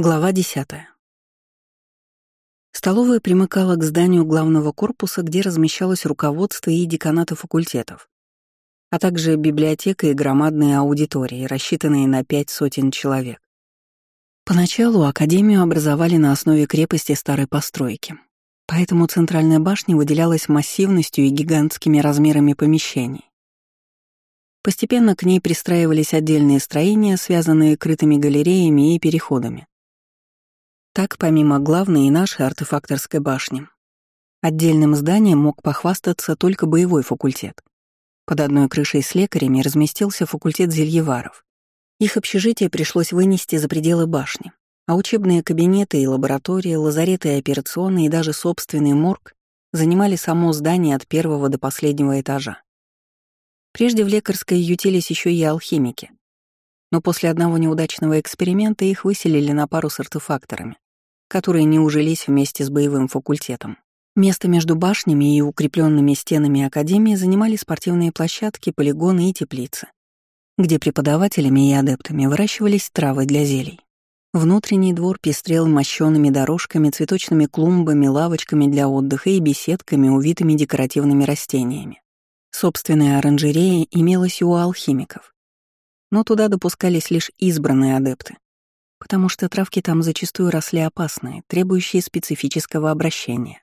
Глава 10. Столовая примыкала к зданию главного корпуса, где размещалось руководство и деканаты факультетов, а также библиотека и громадные аудитории, рассчитанные на пять сотен человек. Поначалу Академию образовали на основе крепости старой постройки, поэтому центральная башня выделялась массивностью и гигантскими размерами помещений. Постепенно к ней пристраивались отдельные строения, связанные крытыми галереями и переходами. Так, помимо главной и нашей артефакторской башни, отдельным зданием мог похвастаться только боевой факультет. Под одной крышей с лекарями разместился факультет зельеваров. Их общежитие пришлось вынести за пределы башни, а учебные кабинеты и лаборатории, лазареты и операционные и даже собственный морг занимали само здание от первого до последнего этажа. Прежде в лекарской ютились еще и алхимики. Но после одного неудачного эксперимента их выселили на пару с артефакторами которые не ужились вместе с боевым факультетом. Место между башнями и укрепленными стенами Академии занимали спортивные площадки, полигоны и теплицы, где преподавателями и адептами выращивались травы для зелий. Внутренний двор пестрел мощёными дорожками, цветочными клумбами, лавочками для отдыха и беседками, увитыми декоративными растениями. Собственная оранжерея имелась у алхимиков. Но туда допускались лишь избранные адепты, потому что травки там зачастую росли опасные, требующие специфического обращения.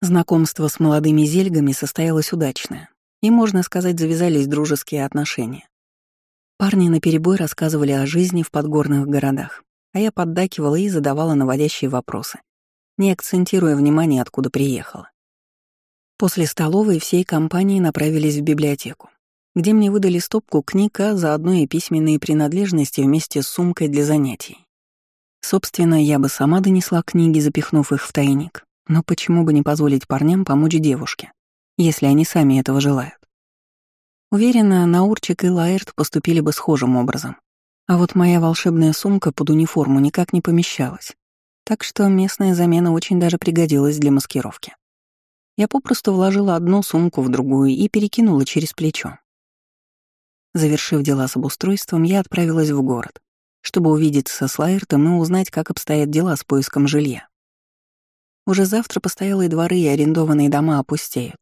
Знакомство с молодыми зельгами состоялось удачное, и, можно сказать, завязались дружеские отношения. Парни наперебой рассказывали о жизни в подгорных городах, а я поддакивала и задавала наводящие вопросы, не акцентируя внимание, откуда приехала. После столовой всей компании направились в библиотеку где мне выдали стопку книг, а заодно и письменные принадлежности вместе с сумкой для занятий. Собственно, я бы сама донесла книги, запихнув их в тайник, но почему бы не позволить парням помочь девушке, если они сами этого желают? Уверена, Наурчик и Лаэрт поступили бы схожим образом. А вот моя волшебная сумка под униформу никак не помещалась, так что местная замена очень даже пригодилась для маскировки. Я попросту вложила одну сумку в другую и перекинула через плечо. Завершив дела с обустройством, я отправилась в город, чтобы увидеться с Лайертом и узнать, как обстоят дела с поиском жилья. Уже завтра постоялые дворы и арендованные дома опустеют.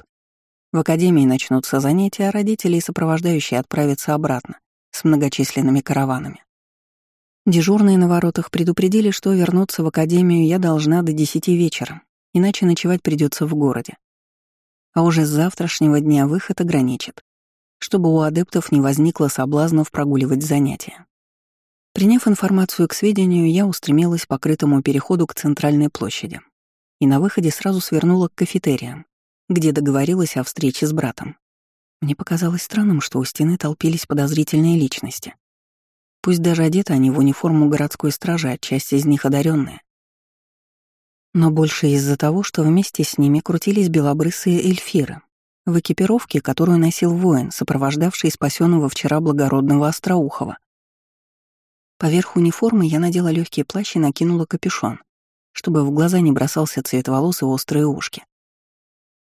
В академии начнутся занятия, а родители и сопровождающие отправятся обратно с многочисленными караванами. Дежурные на воротах предупредили, что вернуться в академию я должна до десяти вечера, иначе ночевать придется в городе. А уже с завтрашнего дня выход ограничит чтобы у адептов не возникло соблазнов прогуливать занятия. Приняв информацию к сведению, я устремилась по крытому переходу к центральной площади и на выходе сразу свернула к кафетериям, где договорилась о встрече с братом. Мне показалось странным, что у стены толпились подозрительные личности. Пусть даже одеты они в униформу городской стражи, а часть из них одаренные. Но больше из-за того, что вместе с ними крутились белобрысые эльфиры, в экипировке, которую носил воин, сопровождавший спасенного вчера благородного Остроухова. Поверх униформы я надела легкий плащ и накинула капюшон, чтобы в глаза не бросался цвет волос и острые ушки.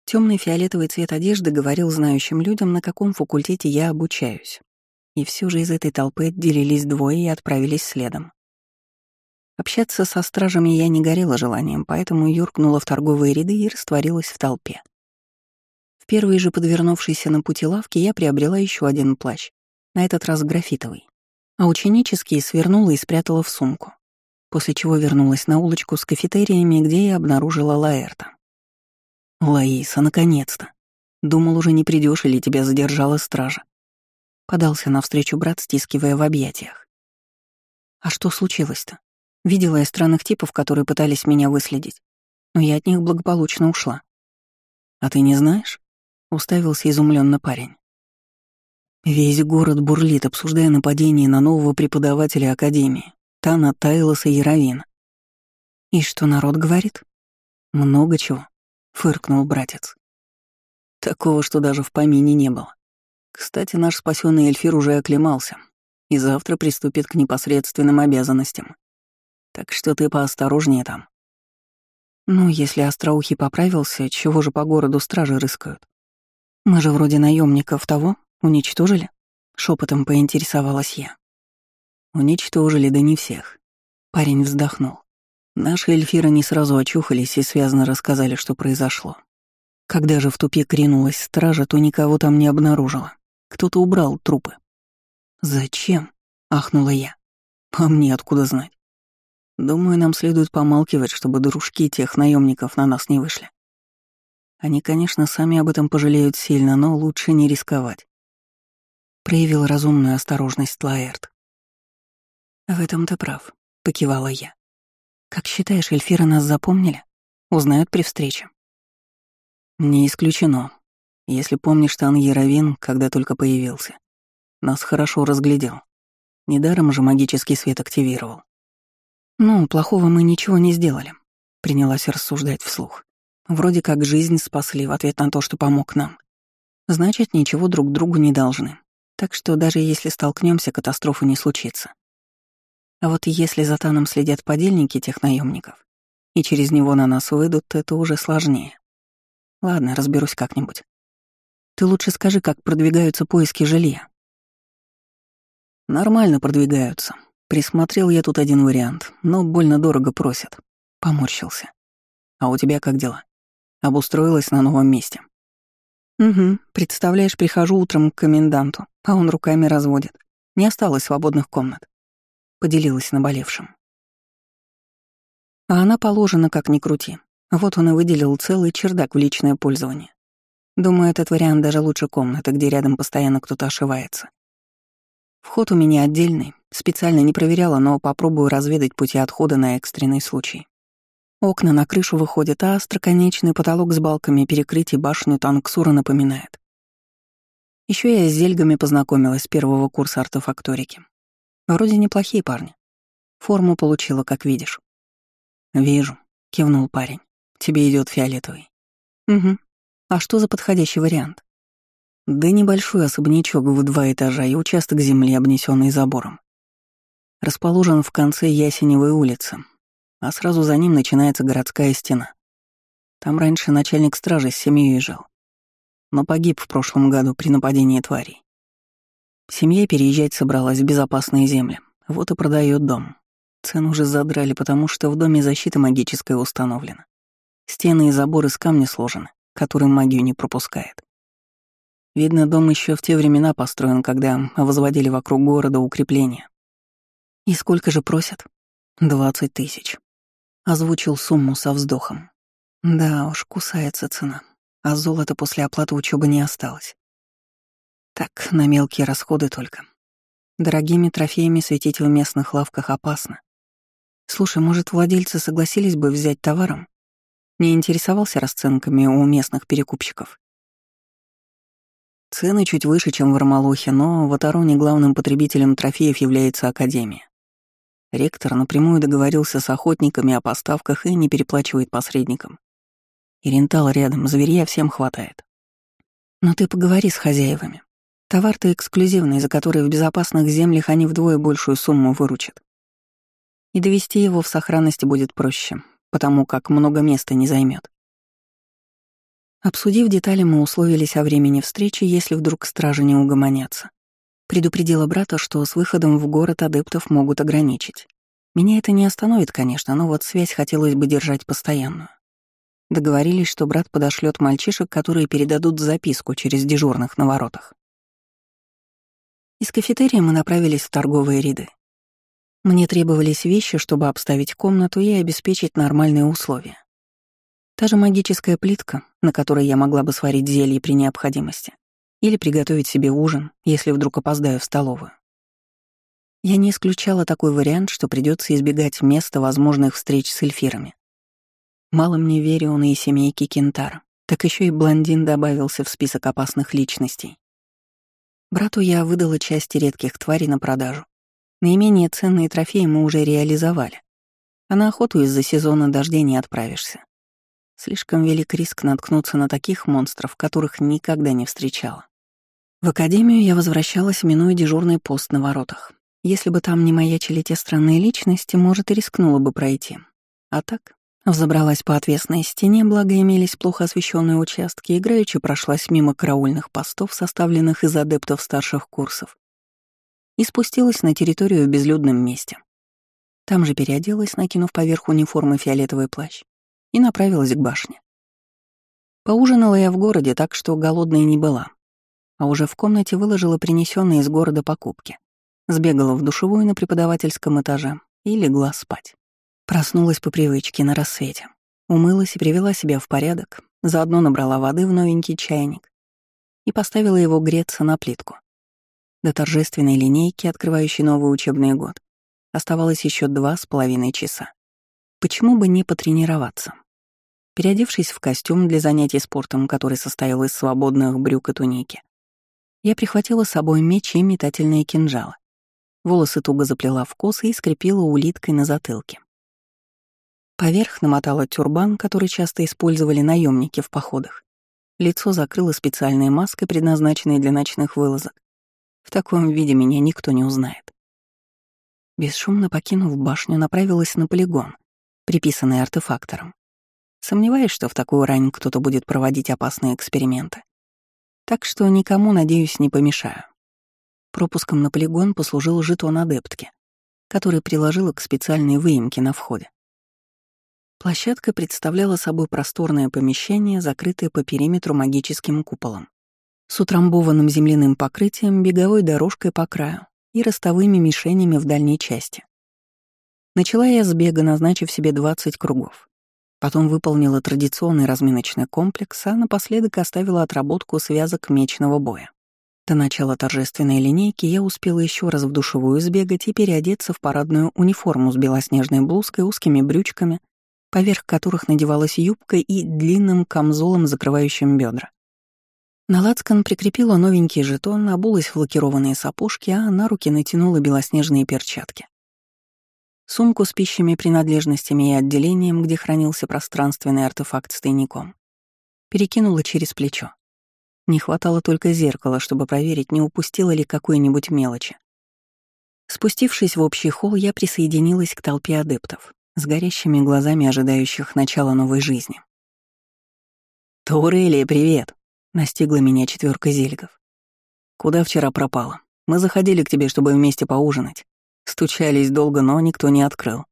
Темный фиолетовый цвет одежды говорил знающим людям, на каком факультете я обучаюсь. И все же из этой толпы отделились двое и отправились следом. Общаться со стражами я не горела желанием, поэтому юркнула в торговые ряды и растворилась в толпе первой же подвернувшейся на пути лавки я приобрела еще один плащ, на этот раз графитовый, а ученический свернула и спрятала в сумку, после чего вернулась на улочку с кафетериями, где я обнаружила Лаэрта. «Лаиса, наконец-то! Думал, уже не придешь или тебя задержала стража». Подался навстречу брат, стискивая в объятиях. «А что случилось-то? Видела я странных типов, которые пытались меня выследить, но я от них благополучно ушла. А ты не знаешь? Уставился изумленно парень. Весь город бурлит, обсуждая нападение на нового преподавателя Академии, Тана Тайлоса Яровина. «И что народ говорит?» «Много чего», — фыркнул братец. Такого, что даже в помине не было. Кстати, наш спасенный эльфир уже оклемался и завтра приступит к непосредственным обязанностям. Так что ты поосторожнее там. Ну, если Остроухий поправился, чего же по городу стражи рыскают? Мы же вроде наемников того уничтожили? Шепотом поинтересовалась я. Уничтожили, да не всех. Парень вздохнул. Наши эльфиры не сразу очухались и связно рассказали, что произошло. Когда же в тупик ринулась стража, то никого там не обнаружила. Кто-то убрал трупы. «Зачем?» — ахнула я. «А мне откуда знать? Думаю, нам следует помалкивать, чтобы дружки тех наемников на нас не вышли. Они, конечно, сами об этом пожалеют сильно, но лучше не рисковать. Проявил разумную осторожность Лаэрт. «В этом ты прав», — покивала я. «Как считаешь, эльфиры нас запомнили? Узнают при встрече?» «Не исключено. Если помнишь, Тан Яровин, когда только появился, нас хорошо разглядел. Недаром же магический свет активировал. «Ну, плохого мы ничего не сделали», — принялась рассуждать вслух. «Вроде как жизнь спасли в ответ на то, что помог нам. Значит, ничего друг другу не должны. Так что даже если столкнемся, катастрофы не случится. А вот если за Таном следят подельники тех наемников, и через него на нас выйдут, то это уже сложнее. Ладно, разберусь как-нибудь. Ты лучше скажи, как продвигаются поиски жилья. Нормально продвигаются, Присмотрел я тут один вариант, но больно дорого просят. Поморщился. А у тебя как дела? Обустроилась на новом месте? Угу, представляешь, прихожу утром к коменданту, а он руками разводит. Не осталось свободных комнат. Поделилась наболевшим. А она положена, как ни крути. Вот он и выделил целый чердак в личное пользование. Думаю, этот вариант даже лучше комнаты, где рядом постоянно кто-то ошивается. Вход у меня отдельный, специально не проверяла, но попробую разведать пути отхода на экстренный случай. Окна на крышу выходят, а остроконечный потолок с балками перекрытий башню Танксура напоминает. Еще я с зельгами познакомилась с первого курса артефакторики. Вроде неплохие парни. Форму получила, как видишь. «Вижу», — кивнул парень. «Тебе идет фиолетовый». «Угу. А что за подходящий вариант?» Да небольшой особнячок в два этажа и участок земли, обнесенный забором. Расположен в конце Ясеневой улицы, а сразу за ним начинается городская стена. Там раньше начальник стражи с семьей жил, но погиб в прошлом году при нападении тварей. Семья переезжать собралась в безопасные земли, вот и продает дом. Цену уже задрали, потому что в доме защита магическая установлена. Стены и заборы из камня сложены, который магию не пропускает. Видно, дом еще в те времена построен, когда возводили вокруг города укрепления. И сколько же просят? Двадцать тысяч. Озвучил сумму со вздохом. Да уж, кусается цена. А золота после оплаты учебы не осталось. Так, на мелкие расходы только. Дорогими трофеями светить в местных лавках опасно. Слушай, может, владельцы согласились бы взять товаром? Не интересовался расценками у местных перекупщиков. Цены чуть выше, чем в Армалухе, но в Атароне главным потребителем трофеев является Академия. Ректор напрямую договорился с охотниками о поставках и не переплачивает посредникам. И рентал рядом, зверья всем хватает. Но ты поговори с хозяевами. Товар-то эксклюзивный, за который в безопасных землях они вдвое большую сумму выручат. И довести его в сохранности будет проще, потому как много места не займет. Обсудив детали, мы условились о времени встречи, если вдруг стражи не угомонятся. Предупредила брата, что с выходом в город адептов могут ограничить. Меня это не остановит, конечно, но вот связь хотелось бы держать постоянную. Договорились, что брат подошлет мальчишек, которые передадут записку через дежурных на воротах. Из кафетерия мы направились в торговые ряды. Мне требовались вещи, чтобы обставить комнату и обеспечить нормальные условия. Та же магическая плитка, на которой я могла бы сварить зелье при необходимости. Или приготовить себе ужин, если вдруг опоздаю в столовую. Я не исключала такой вариант, что придется избегать места возможных встреч с эльфирами. Мало мне Вериона и семейки Кентара, так еще и блондин добавился в список опасных личностей. Брату я выдала части редких тварей на продажу. Наименее ценные трофеи мы уже реализовали, а на охоту из-за сезона дождей не отправишься. Слишком велик риск наткнуться на таких монстров, которых никогда не встречала. В академию я возвращалась, минуя дежурный пост на воротах. Если бы там не маячили те странные личности, может, и рискнула бы пройти. А так, взобралась по отвесной стене, благо имелись плохо освещенные участки, играючи прошлась мимо караульных постов, составленных из адептов старших курсов, и спустилась на территорию в безлюдном месте. Там же переоделась, накинув поверх униформы фиолетовый плащ, и направилась к башне. Поужинала я в городе, так что голодной не была. А уже в комнате выложила принесенные из города покупки. Сбегала в душевую на преподавательском этаже и легла спать. Проснулась по привычке на рассвете. Умылась и привела себя в порядок, заодно набрала воды в новенький чайник и поставила его греться на плитку. До торжественной линейки, открывающей новый учебный год, оставалось еще два с половиной часа. Почему бы не потренироваться? Переодевшись в костюм для занятий спортом, который состоял из свободных брюк и туники, я прихватила с собой меч и метательные кинжалы. Волосы туго заплела в косы и скрепила улиткой на затылке. Поверх намотала тюрбан, который часто использовали наемники в походах. Лицо закрыла специальной маской, предназначенной для ночных вылазок. В таком виде меня никто не узнает. Бесшумно покинув башню, направилась на полигон, приписанный артефактором. Сомневаюсь, что в такую рань кто-то будет проводить опасные эксперименты. Так что никому, надеюсь, не помешаю. Пропуском на полигон послужил жетон адептки, который приложила к специальной выемке на входе. Площадка представляла собой просторное помещение, закрытое по периметру магическим куполом, с утрамбованным земляным покрытием, беговой дорожкой по краю и ростовыми мишенями в дальней части. Начала я с бега, назначив себе 20 кругов. Потом выполнила традиционный разминочный комплекс, а напоследок оставила отработку связок мечного боя. До начала торжественной линейки я успела еще раз в душевую сбегать и переодеться в парадную униформу с белоснежной блузкой, узкими брючками, поверх которых надевалась юбка и длинным камзолом, закрывающим бедра. На лацкан прикрепила новенький жетон, обулась в лакированные сапожки, а на руки натянула белоснежные перчатки. Сумку с пищими принадлежностями и отделением, где хранился пространственный артефакт с тайником, перекинула через плечо. Не хватало только зеркала, чтобы проверить, не упустила ли какой-нибудь мелочи. Спустившись в общий холл, я присоединилась к толпе адептов, с горящими глазами ожидающих начала новой жизни. «Таурелия, привет!» — настигла меня четверка зельгов. «Куда вчера пропала? Мы заходили к тебе, чтобы вместе поужинать. Стучались долго, но никто не открыл.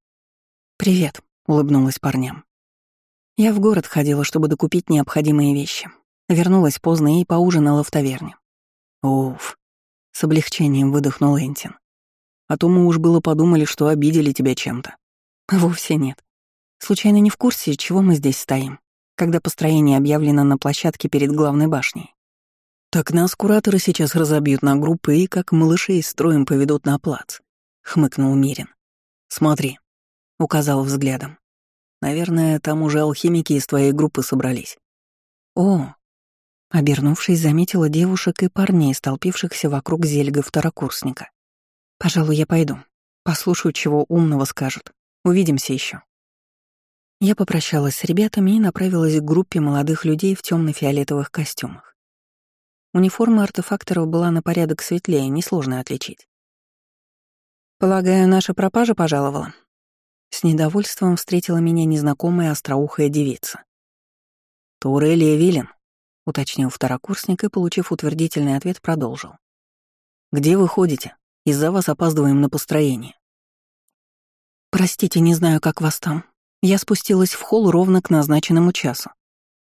«Привет», — улыбнулась парням. Я в город ходила, чтобы докупить необходимые вещи. Вернулась поздно и поужинала в таверне. Уф, с облегчением выдохнул Энтин. А то мы уж было подумали, что обидели тебя чем-то. Вовсе нет. Случайно не в курсе, чего мы здесь стоим, когда построение объявлено на площадке перед главной башней. Так нас кураторы сейчас разобьют на группы и, как малышей, строем поведут на плац хмыкнул Мирин. «Смотри», — указал взглядом. «Наверное, там уже алхимики из твоей группы собрались». «О!» Обернувшись, заметила девушек и парней, столпившихся вокруг зельга второкурсника. «Пожалуй, я пойду. Послушаю, чего умного скажут. Увидимся еще. Я попрощалась с ребятами и направилась к группе молодых людей в темно фиолетовых костюмах. Униформа артефакторов была на порядок светлее, несложно отличить. «Полагаю, наша пропажа пожаловала?» С недовольством встретила меня незнакомая остроухая девица. «Турелия Вилен», — уточнил второкурсник и, получив утвердительный ответ, продолжил. «Где вы ходите? Из-за вас опаздываем на построение». «Простите, не знаю, как вас там. Я спустилась в холл ровно к назначенному часу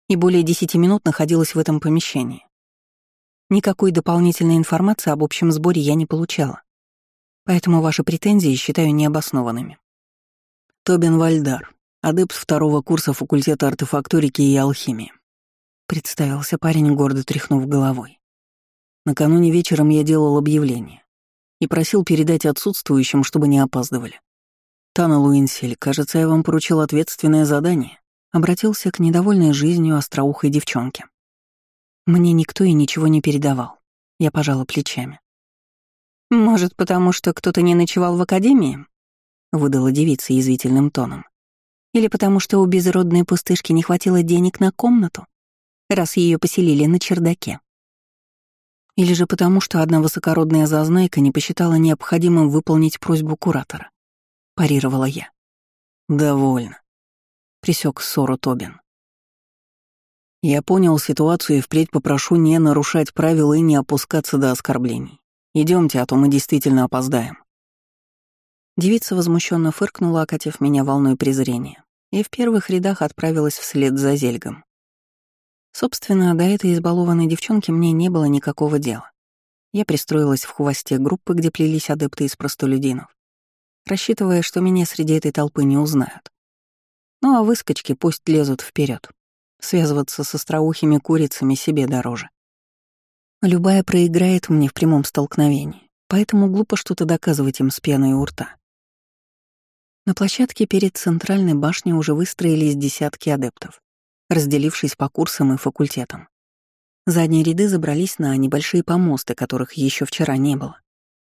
и более десяти минут находилась в этом помещении. Никакой дополнительной информации об общем сборе я не получала. Поэтому ваши претензии считаю необоснованными. Тобин Вальдар, адепт второго курса факультета артефакторики и алхимии. Представился парень, гордо тряхнув головой. Накануне вечером я делал объявление и просил передать отсутствующим, чтобы не опаздывали. Тана Луинсель, кажется, я вам поручил ответственное задание. Обратился к недовольной жизнью остроухой девчонке. Мне никто и ничего не передавал. Я пожала плечами. «Может, потому что кто-то не ночевал в академии?» — выдала девица язвительным тоном. «Или потому что у безродной пустышки не хватило денег на комнату, раз ее поселили на чердаке?» Или же потому, что одна высокородная зазнайка не посчитала необходимым выполнить просьбу куратора. Парировала я. «Довольно», — присек ссору Тобин. «Я понял ситуацию и впредь попрошу не нарушать правила и не опускаться до оскорблений. Идемте, а то мы действительно опоздаем. Девица возмущенно фыркнула, окатив меня волной презрения, и в первых рядах отправилась вслед за зельгом. Собственно, до этой избалованной девчонки мне не было никакого дела. Я пристроилась в хвосте группы, где плелись адепты из простолюдинов, рассчитывая, что меня среди этой толпы не узнают. Ну а выскочки пусть лезут вперед. Связываться со остроухими курицами себе дороже. Любая проиграет мне в прямом столкновении, поэтому глупо что-то доказывать им с пеной у рта. На площадке перед центральной башней уже выстроились десятки адептов разделившись по курсам и факультетам. Задние ряды забрались на небольшие помосты, которых еще вчера не было.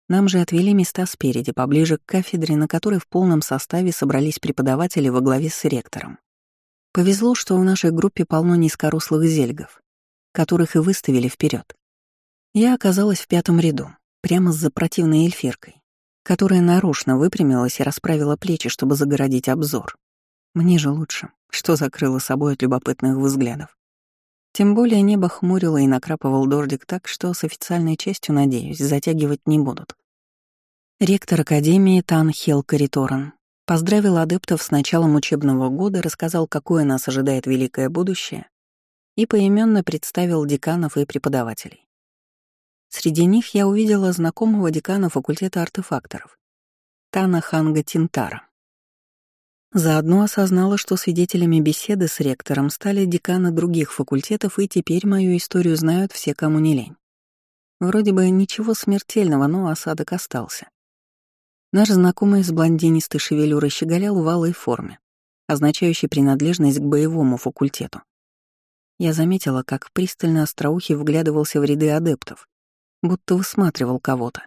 Нам же отвели места спереди, поближе к кафедре, на которой в полном составе собрались преподаватели во главе с ректором. Повезло, что в нашей группе полно низкорослых зельгов, которых и выставили вперед. Я оказалась в пятом ряду, прямо за противной эльфиркой, которая нарочно выпрямилась и расправила плечи, чтобы загородить обзор. Мне же лучше, что закрыло собой от любопытных взглядов. Тем более небо хмурило и накрапывал дождик так, что с официальной частью, надеюсь, затягивать не будут. Ректор Академии Тан Хел Кариторан поздравил адептов с началом учебного года, рассказал, какое нас ожидает великое будущее, и поименно представил деканов и преподавателей. Среди них я увидела знакомого декана факультета артефакторов, Тана Ханга Тинтара. Заодно осознала, что свидетелями беседы с ректором стали деканы других факультетов, и теперь мою историю знают все, кому не лень. Вроде бы ничего смертельного, но осадок остался. Наш знакомый с блондинистой шевелюрой щеголял в алой форме, означающей принадлежность к боевому факультету. Я заметила, как пристально остроухий вглядывался в ряды адептов, будто высматривал кого-то.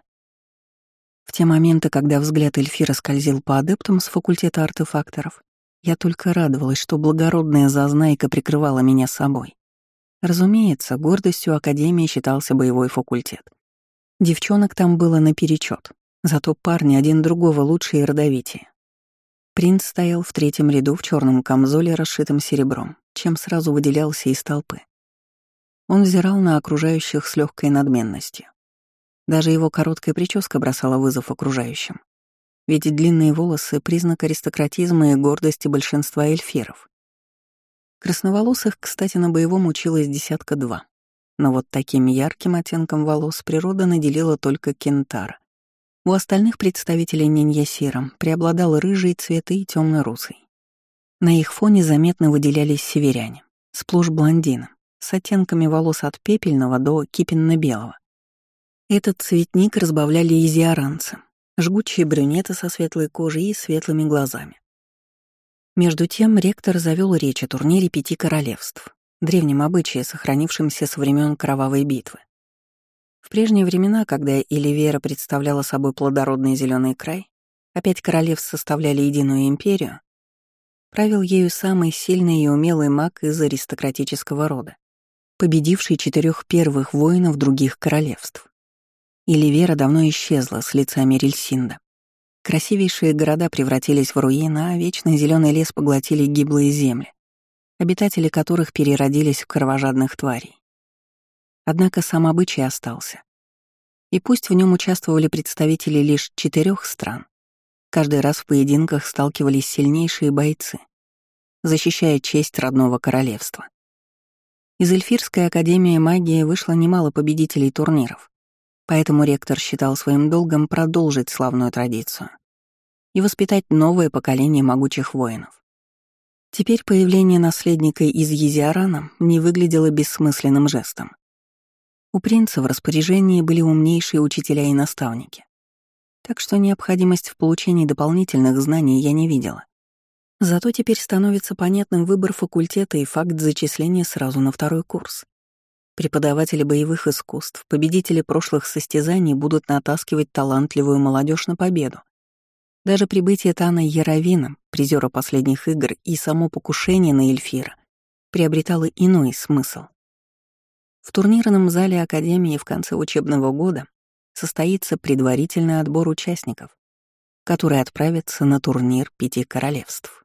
В те моменты, когда взгляд Эльфира скользил по адептам с факультета артефакторов, я только радовалась, что благородная зазнайка прикрывала меня собой. Разумеется, гордостью Академии считался боевой факультет. Девчонок там было наперечет, зато парни один другого лучше и родовитее. Принц стоял в третьем ряду в черном камзоле, расшитом серебром, чем сразу выделялся из толпы. Он взирал на окружающих с легкой надменностью. Даже его короткая прическа бросала вызов окружающим. Ведь длинные волосы — признак аристократизма и гордости большинства эльфиров. Красноволосых, кстати, на боевом училась десятка два. Но вот таким ярким оттенком волос природа наделила только кентара. У остальных представителей Ниньясира преобладал рыжий цвет и темно-русый. На их фоне заметно выделялись северяне, сплошь блондины, с оттенками волос от пепельного до кипенно-белого. Этот цветник разбавляли изиаранцы, жгучие брюнеты со светлой кожей и светлыми глазами. Между тем ректор завел речь о турнире пяти королевств, древнем обычае, сохранившемся со времен кровавой битвы. В прежние времена, когда Эливера представляла собой плодородный зеленый край, а пять королевств составляли единую империю, правил ею самый сильный и умелый маг из аристократического рода, победивший четырех первых воинов других королевств. Или Вера давно исчезла с лица Мерильсинда. Красивейшие города превратились в руины, а вечный зеленый лес поглотили гиблые земли, обитатели которых переродились в кровожадных тварей. Однако сам обычай остался. И пусть в нем участвовали представители лишь четырех стран, каждый раз в поединках сталкивались сильнейшие бойцы, защищая честь родного королевства. Из Эльфирской академии магии вышло немало победителей турниров, Поэтому ректор считал своим долгом продолжить славную традицию и воспитать новое поколение могучих воинов. Теперь появление наследника из Езиарана не выглядело бессмысленным жестом. У принца в распоряжении были умнейшие учителя и наставники. Так что необходимость в получении дополнительных знаний я не видела. Зато теперь становится понятным выбор факультета и факт зачисления сразу на второй курс. Преподаватели боевых искусств, победители прошлых состязаний будут натаскивать талантливую молодежь на победу. Даже прибытие Тана Яровина, призера последних игр, и само покушение на Эльфира приобретало иной смысл. В турнирном зале Академии в конце учебного года состоится предварительный отбор участников, которые отправятся на турнир Пяти Королевств.